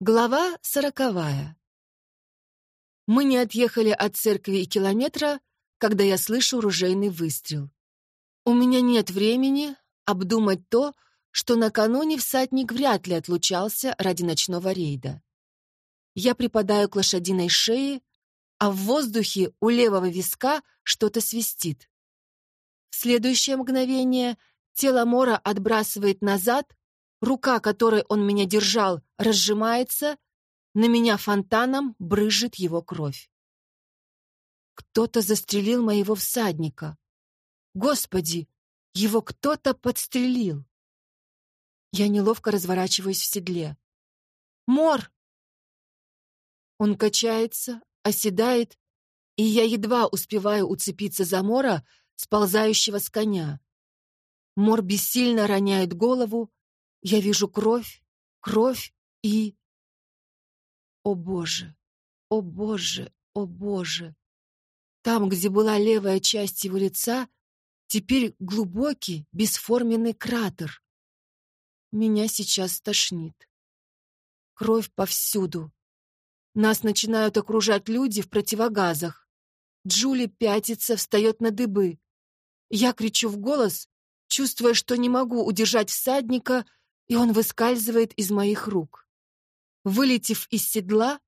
Глава сороковая. Мы не отъехали от церкви и километра, когда я слышу ружейный выстрел. У меня нет времени обдумать то, что накануне всадник вряд ли отлучался ради ночного рейда. Я припадаю к лошадиной шее, а в воздухе у левого виска что-то свистит. В следующее мгновение тело Мора отбрасывает назад, Рука, которой он меня держал, разжимается, на меня фонтаном брызжет его кровь. Кто-то застрелил моего всадника. Господи, его кто-то подстрелил. Я неловко разворачиваюсь в седле. «Мор!» Он качается, оседает, и я едва успеваю уцепиться за Мора, сползающего с коня. Мор бессильно роняет голову, я вижу кровь, кровь и... О Боже, о Боже, о Боже! Там, где была левая часть его лица, теперь глубокий, бесформенный кратер. Меня сейчас тошнит. Кровь повсюду. Нас начинают окружать люди в противогазах. Джули пятится, встает на дыбы. Я кричу в голос, чувствуя, что не могу удержать всадника, и он выскальзывает из моих рук. Вылетев из седла,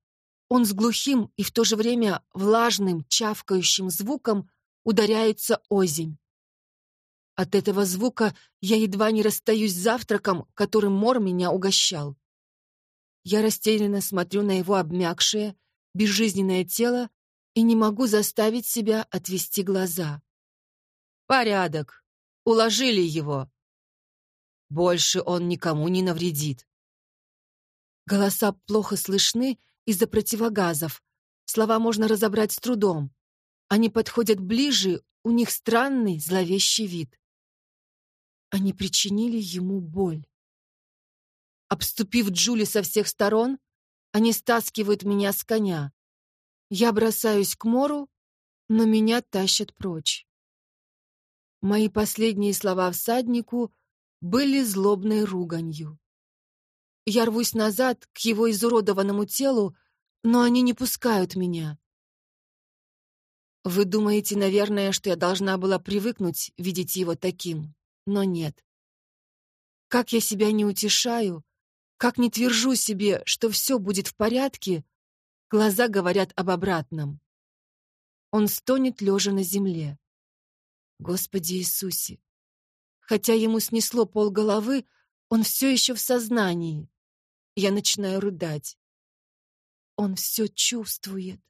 он с глухим и в то же время влажным, чавкающим звуком ударяется озимь. От этого звука я едва не расстаюсь с завтраком, которым Мор меня угощал. Я растерянно смотрю на его обмякшее, безжизненное тело и не могу заставить себя отвести глаза. «Порядок. Уложили его», больше он никому не навредит. Голоса плохо слышны из-за противогазов. Слова можно разобрать с трудом. Они подходят ближе, у них странный, зловещий вид. Они причинили ему боль. Обступив Джули со всех сторон, они стаскивают меня с коня. Я бросаюсь к Мору, но меня тащат прочь. Мои последние слова всаднику были злобной руганью. Я рвусь назад к его изуродованному телу, но они не пускают меня. Вы думаете, наверное, что я должна была привыкнуть видеть его таким, но нет. Как я себя не утешаю, как не твержу себе, что все будет в порядке, глаза говорят об обратном. Он стонет, лежа на земле. Господи Иисусе, Хотя ему снесло полголовы, он все еще в сознании. Я начинаю рыдать. Он все чувствует.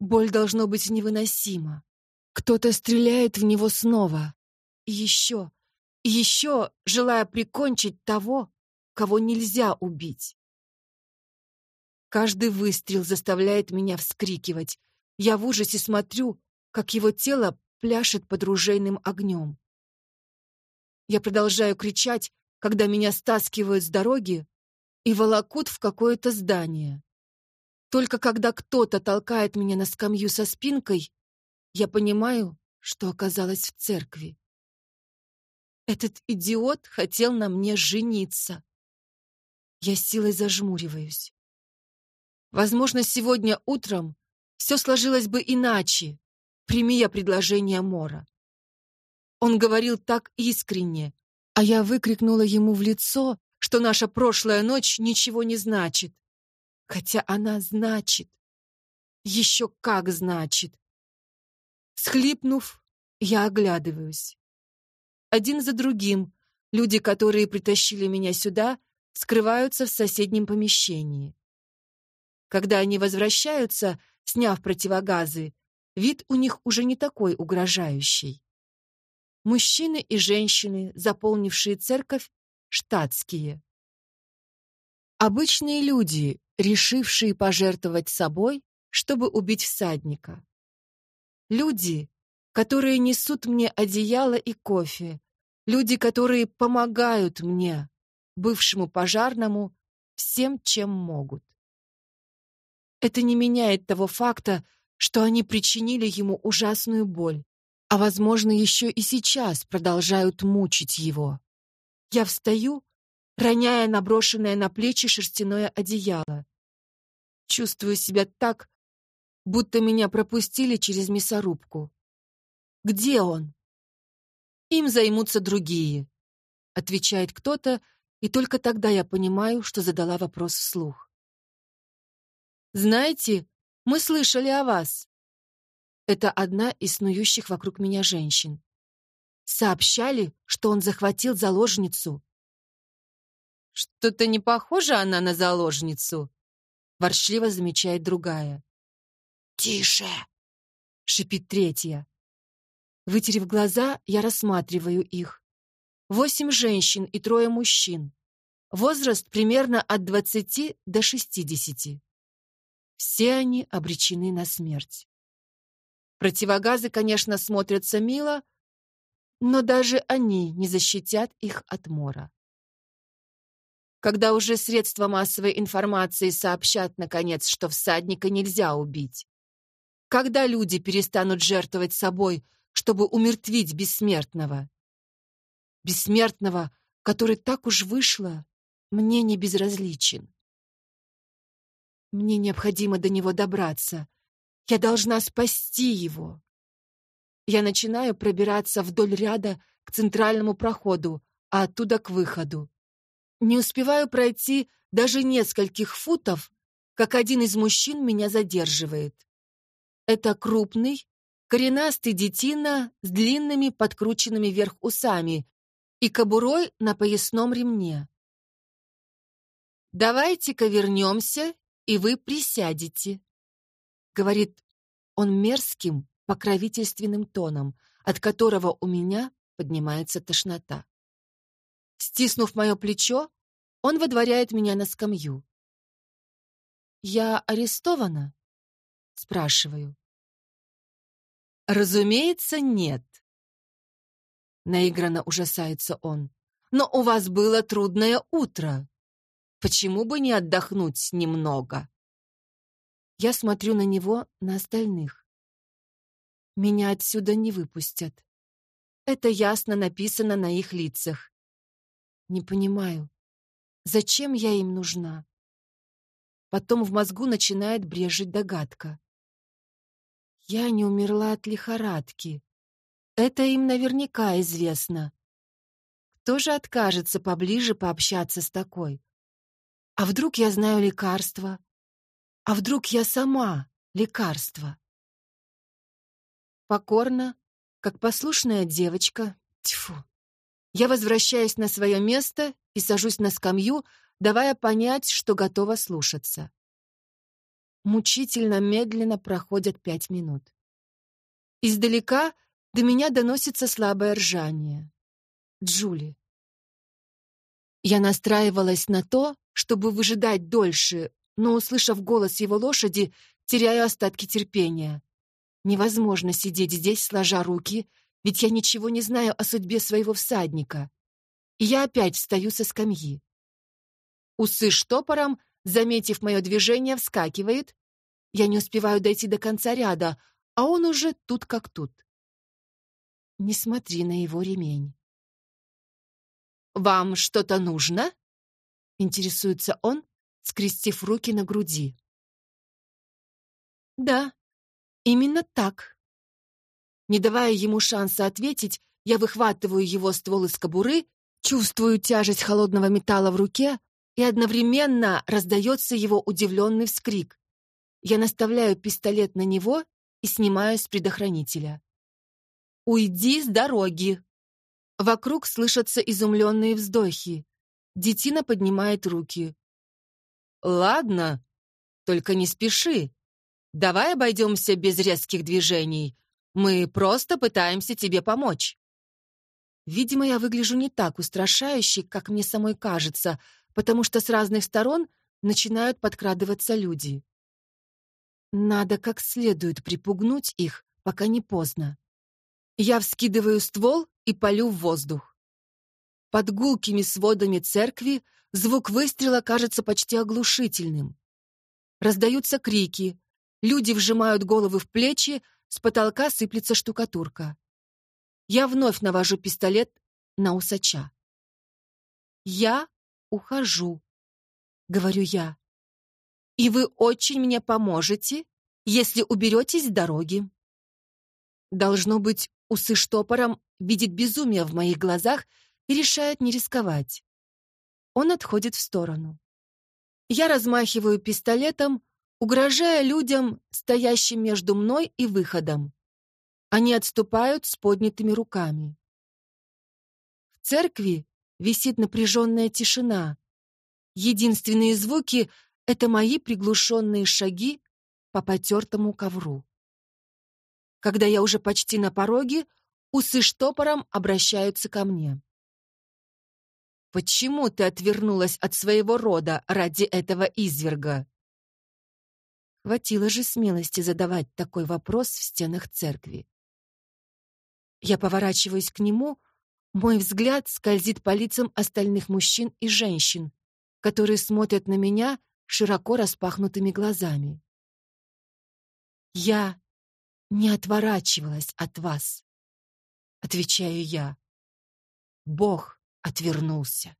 Боль должно быть невыносима. Кто-то стреляет в него снова. Еще, еще, желая прикончить того, кого нельзя убить. Каждый выстрел заставляет меня вскрикивать. Я в ужасе смотрю, как его тело пляшет под ружейным огнем. Я продолжаю кричать, когда меня стаскивают с дороги и волокут в какое-то здание. Только когда кто-то толкает меня на скамью со спинкой, я понимаю, что оказалась в церкви. Этот идиот хотел на мне жениться. Я силой зажмуриваюсь. Возможно, сегодня утром все сложилось бы иначе, прими я предложение Мора. Он говорил так искренне, а я выкрикнула ему в лицо, что наша прошлая ночь ничего не значит. Хотя она значит. Еще как значит. Схлипнув, я оглядываюсь. Один за другим люди, которые притащили меня сюда, скрываются в соседнем помещении. Когда они возвращаются, сняв противогазы, вид у них уже не такой угрожающий. Мужчины и женщины, заполнившие церковь, штатские. Обычные люди, решившие пожертвовать собой, чтобы убить всадника. Люди, которые несут мне одеяло и кофе. Люди, которые помогают мне, бывшему пожарному, всем, чем могут. Это не меняет того факта, что они причинили ему ужасную боль, а, возможно, еще и сейчас продолжают мучить его. Я встаю, роняя наброшенное на плечи шерстяное одеяло. Чувствую себя так, будто меня пропустили через мясорубку. Где он? Им займутся другие, отвечает кто-то, и только тогда я понимаю, что задала вопрос вслух. Знаете, мы слышали о вас. Это одна из снующих вокруг меня женщин. Сообщали, что он захватил заложницу. Что-то не похоже она на заложницу, ворчливо замечает другая. «Тише!» — шипит третья. Вытерев глаза, я рассматриваю их. Восемь женщин и трое мужчин. Возраст примерно от двадцати до шестидесяти. Все они обречены на смерть. Противогазы, конечно, смотрятся мило, но даже они не защитят их от мора. Когда уже средства массовой информации сообщат, наконец, что всадника нельзя убить, когда люди перестанут жертвовать собой, чтобы умертвить бессмертного? Бессмертного, который так уж вышло, мне не безразличен. Мне необходимо до него добраться. Я должна спасти его. Я начинаю пробираться вдоль ряда к центральному проходу, а оттуда к выходу. Не успеваю пройти даже нескольких футов, как один из мужчин меня задерживает. Это крупный, коренастый детина с длинными подкрученными вверх усами и кобурой на поясном ремне. «Давайте-ка вернемся, и вы присядете», — говорит он мерзким, покровительственным тоном, от которого у меня поднимается тошнота. Стиснув мое плечо, он выдворяет меня на скамью. «Я арестована?» Спрашиваю. Разумеется, нет. Наигранно ужасается он. Но у вас было трудное утро. Почему бы не отдохнуть немного? Я смотрю на него, на остальных. Меня отсюда не выпустят. Это ясно написано на их лицах. Не понимаю, зачем я им нужна? Потом в мозгу начинает брежить догадка. Я не умерла от лихорадки. Это им наверняка известно. Кто же откажется поближе пообщаться с такой? А вдруг я знаю лекарство? А вдруг я сама лекарство? Покорно, как послушная девочка, тьфу. Я возвращаюсь на свое место и сажусь на скамью, давая понять, что готова слушаться. Мучительно медленно проходят пять минут. Издалека до меня доносится слабое ржание. Джули. Я настраивалась на то, чтобы выжидать дольше, но, услышав голос его лошади, теряю остатки терпения. Невозможно сидеть здесь, сложа руки, ведь я ничего не знаю о судьбе своего всадника. И я опять встаю со скамьи. Усы штопором заметив мое движение, вскакивает. Я не успеваю дойти до конца ряда, а он уже тут как тут. Не смотри на его ремень. «Вам что-то нужно?» — интересуется он, скрестив руки на груди. «Да, именно так». Не давая ему шанса ответить, я выхватываю его ствол из кобуры, чувствую тяжесть холодного металла в руке, и одновременно раздается его удивленный вскрик. Я наставляю пистолет на него и снимаю с предохранителя. «Уйди с дороги!» Вокруг слышатся изумленные вздохи. Детина поднимает руки. «Ладно, только не спеши. Давай обойдемся без резких движений. Мы просто пытаемся тебе помочь». Видимо, я выгляжу не так устрашающе, как мне самой кажется, потому что с разных сторон начинают подкрадываться люди. Надо как следует припугнуть их, пока не поздно. Я вскидываю ствол и полю в воздух. Под гулкими сводами церкви звук выстрела кажется почти оглушительным. Раздаются крики, люди вжимают головы в плечи, с потолка сыплется штукатурка. Я вновь навожу пистолет на усача. Я ухожу», — говорю я. «И вы очень мне поможете, если уберетесь с дороги». Должно быть, усы штопором видит безумие в моих глазах и решает не рисковать. Он отходит в сторону. Я размахиваю пистолетом, угрожая людям, стоящим между мной и выходом. Они отступают с поднятыми руками. В церкви висит напряженная тишина. Единственные звуки — это мои приглушенные шаги по потертому ковру. Когда я уже почти на пороге, усы штопором обращаются ко мне. «Почему ты отвернулась от своего рода ради этого изверга?» Хватило же смелости задавать такой вопрос в стенах церкви. Я поворачиваюсь к нему, мой взгляд скользит по лицам остальных мужчин и женщин, которые смотрят на меня широко распахнутыми глазами. «Я не отворачивалась от вас», — отвечаю я. Бог отвернулся.